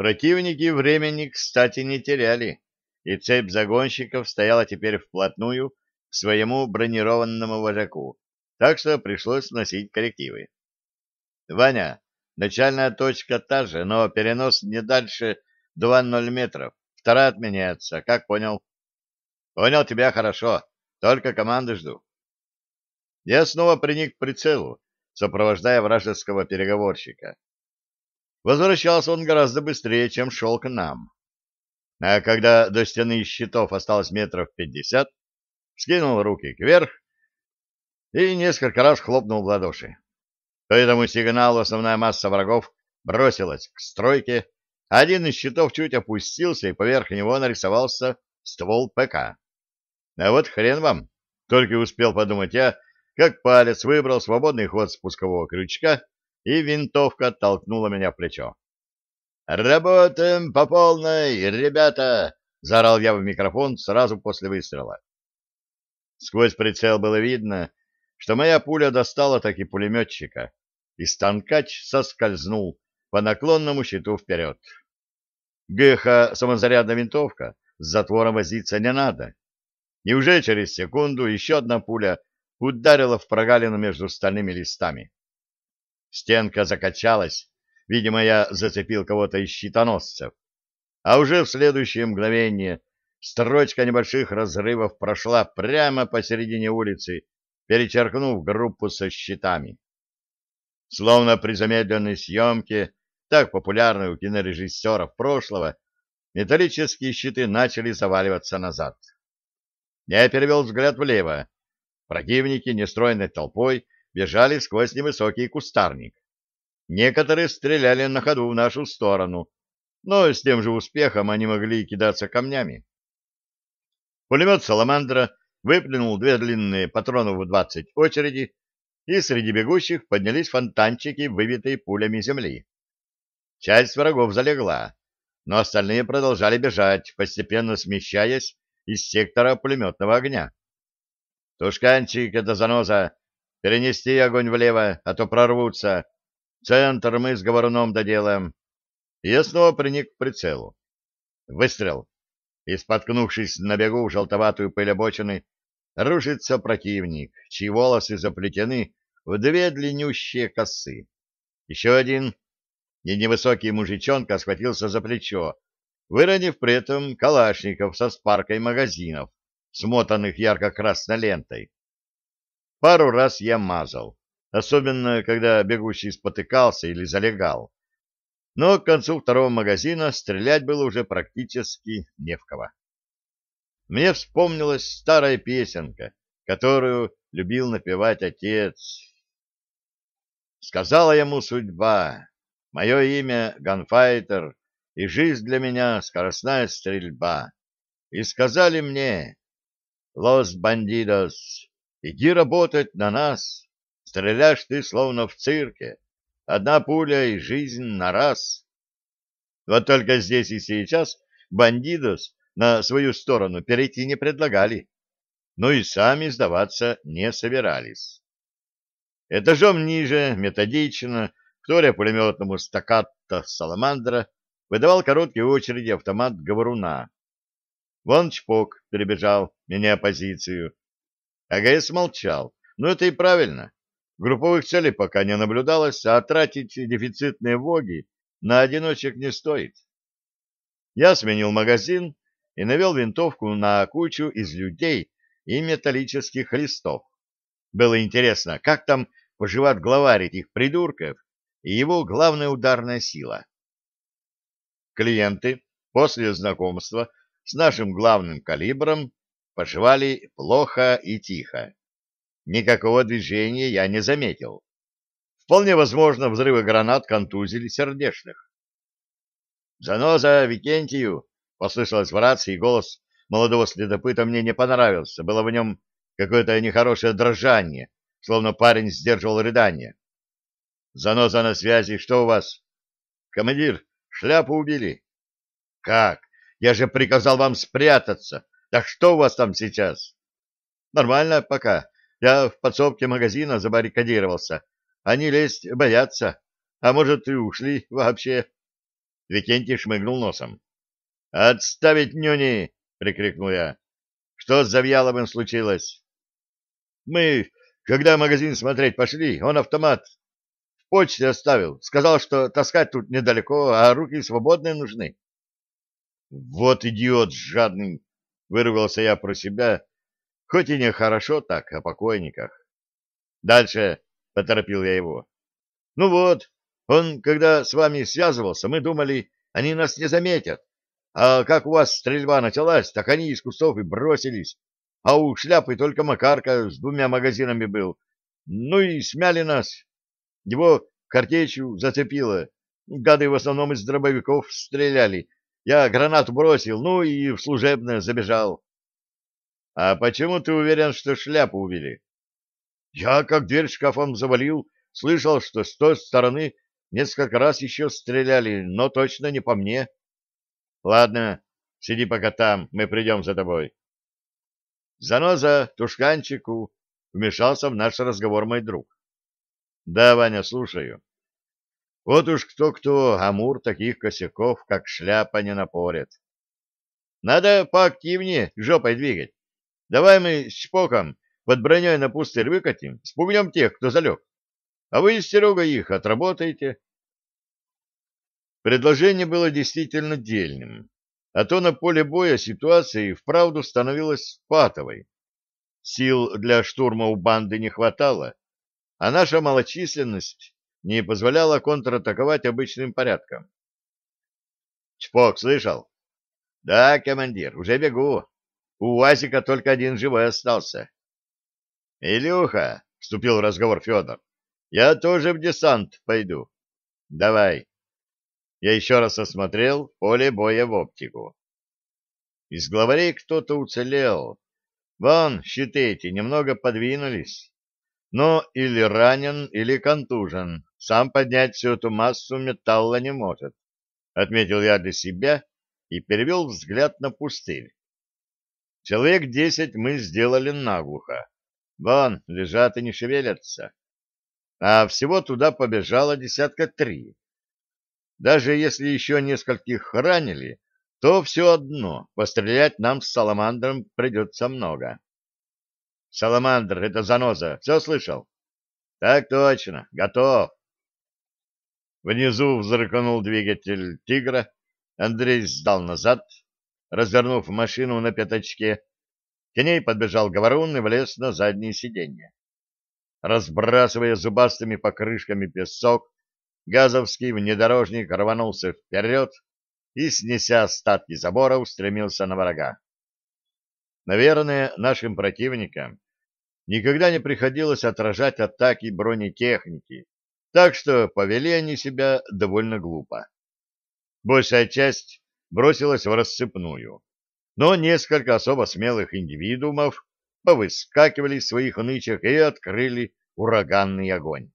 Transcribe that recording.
Противники времени, кстати, не теряли, и цепь загонщиков стояла теперь вплотную к своему бронированному вожаку, так что пришлось носить коррективы. «Ваня, начальная точка та же, но перенос не дальше 2-0 метров. Вторая отменяется, как понял?» «Понял тебя хорошо, только команды жду». Я снова приник к прицелу, сопровождая вражеского переговорщика. Возвращался он гораздо быстрее, чем шел к нам. А когда до стены щитов осталось метров пятьдесят, скинул руки кверх и несколько раз хлопнул в ладоши. По этому сигналу основная масса врагов бросилась к стройке, один из щитов чуть опустился, и поверх него нарисовался ствол ПК. А вот хрен вам, только успел подумать я, как палец выбрал свободный ход спускового крючка и винтовка толкнула меня в плечо. «Работаем по полной, ребята!» — заорал я в микрофон сразу после выстрела. Сквозь прицел было видно, что моя пуля достала таки пулеметчика, и станкач соскользнул по наклонному щиту вперед. Геха самозарядная винтовка, с затвором возиться не надо. И уже через секунду еще одна пуля ударила в прогалину между стальными листами. Стенка закачалась, видимо, я зацепил кого-то из щитоносцев. А уже в следующее мгновение строчка небольших разрывов прошла прямо посередине улицы, перечеркнув группу со щитами. Словно при замедленной съемке, так популярной у кинорежиссеров прошлого, металлические щиты начали заваливаться назад. Я перевел взгляд влево. Противники нестройной толпой бежали сквозь невысокий кустарник. Некоторые стреляли на ходу в нашу сторону, но с тем же успехом они могли кидаться камнями. Пулемет «Саламандра» выплюнул две длинные патронов в двадцать очереди, и среди бегущих поднялись фонтанчики, выбитые пулями земли. Часть врагов залегла, но остальные продолжали бежать, постепенно смещаясь из сектора пулеметного огня. «Тушканчик — это заноза! Перенести огонь влево, а то прорвутся. Центр мы с говоруном доделаем. я снова приник к прицелу. Выстрел. И, споткнувшись на бегу в желтоватую пыль обочины, рушится противник, чьи волосы заплетены в две длиннющие косы. Еще один, и невысокий мужичонка схватился за плечо, выронив при этом калашников со спаркой магазинов, смотанных ярко-красной лентой. Пару раз я мазал, особенно когда бегущий спотыкался или залегал. Но к концу второго магазина стрелять было уже практически не в кого. Мне вспомнилась старая песенка, которую любил напевать отец. Сказала ему судьба, мое имя Ганфайтер, и жизнь для меня скоростная стрельба. И сказали мне, «Лос бандидос, Иди работать на нас. Стреляешь ты словно в цирке. Одна пуля и жизнь на раз. Вот только здесь и сейчас бандидос на свою сторону перейти не предлагали, но и сами сдаваться не собирались. Этажом ниже, методично, вторя пулеметному стаккато «Саламандра», выдавал короткие очереди автомат говоруна. Вон чпок перебежал, меняя позицию. АГС молчал. Но это и правильно. Групповых целей пока не наблюдалось, а тратить дефицитные воги на одиночек не стоит. Я сменил магазин и навел винтовку на кучу из людей и металлических листов. Было интересно, как там поживает главарь этих придурков и его главная ударная сила. Клиенты после знакомства с нашим главным калибром поживали плохо и тихо. Никакого движения я не заметил. Вполне возможно, взрывы гранат контузили сердечных. «Заноза Викентию!» — послышалось в рации, голос молодого следопыта мне не понравился. Было в нем какое-то нехорошее дрожание, словно парень сдерживал рыдание. «Заноза на связи, что у вас?» «Командир, шляпу убили». «Как? Я же приказал вам спрятаться. Так что у вас там сейчас? Нормально пока. Я в подсобке магазина забаррикадировался. Они лезть боятся. А может, и ушли вообще. Викентий шмыгнул носом. «Отставить нюни!» — прикрикнул я. «Что с Завьяловым случилось?» «Мы, когда магазин смотреть пошли, он автомат в почте оставил. Сказал, что таскать тут недалеко, а руки свободные нужны». «Вот идиот жадный!» — вырвался я про себя, хоть и не хорошо так о покойниках. «Дальше!» — поторопил я его. «Ну вот, он, когда с вами связывался, мы думали, они нас не заметят. А как у вас стрельба началась, так они из кустов и бросились. А у шляпы только Макарка с двумя магазинами был. Ну и смяли нас. Его картечью зацепило. Гады в основном из дробовиков стреляли. Я гранату бросил, ну и в служебное забежал. — А почему ты уверен, что шляпу увели? — Я, как дверь шкафом завалил, слышал, что с той стороны несколько раз еще стреляли, но точно не по мне. — Ладно, сиди пока там, мы придем за тобой. Заноза Тушканчику вмешался в наш разговор мой друг. Да, Ваня, слушаю. Вот уж кто-кто, Амур таких косяков, как шляпа, не напорит. Надо поактивнее жопой двигать. Давай мы с Чпоком под броней на пустырь выкатим, спугнем тех, кто залег. А вы, Серега, их отработаете. Предложение было действительно дельным, а то на поле боя ситуация и вправду становилась патовой. Сил для штурма у банды не хватало, а наша малочисленность не позволяла контратаковать обычным порядком. Чпок, слышал? Да, командир, уже бегу. У Васика только один живой остался. Илюха, вступил в разговор Федор, я тоже в десант пойду. Давай. Я еще раз осмотрел поле боя в оптику. Из главарей кто-то уцелел. Вон, щиты эти немного подвинулись. Но или ранен, или контужен. Сам поднять всю эту массу металла не может. Отметил я для себя и перевел взгляд на пустырь. Человек десять мы сделали наглухо. Вон, лежат и не шевелятся. А всего туда побежало десятка три. Даже если еще нескольких ранили, то все одно пострелять нам с Саламандром придется много. Саламандр, это заноза, все слышал? Так точно, готов. Внизу взрыкнул двигатель «Тигра», Андрей сдал назад, развернув машину на пятачке. К ней подбежал говорун и влез на заднее сиденье. Разбрасывая зубастыми покрышками песок, газовский внедорожник рванулся вперед и, снеся остатки забора, устремился на врага. Наверное, нашим противникам никогда не приходилось отражать атаки бронетехники, так что повели они себя довольно глупо. Большая часть бросилась в рассыпную, но несколько особо смелых индивидуумов повыскакивали из своих нычек и открыли ураганный огонь.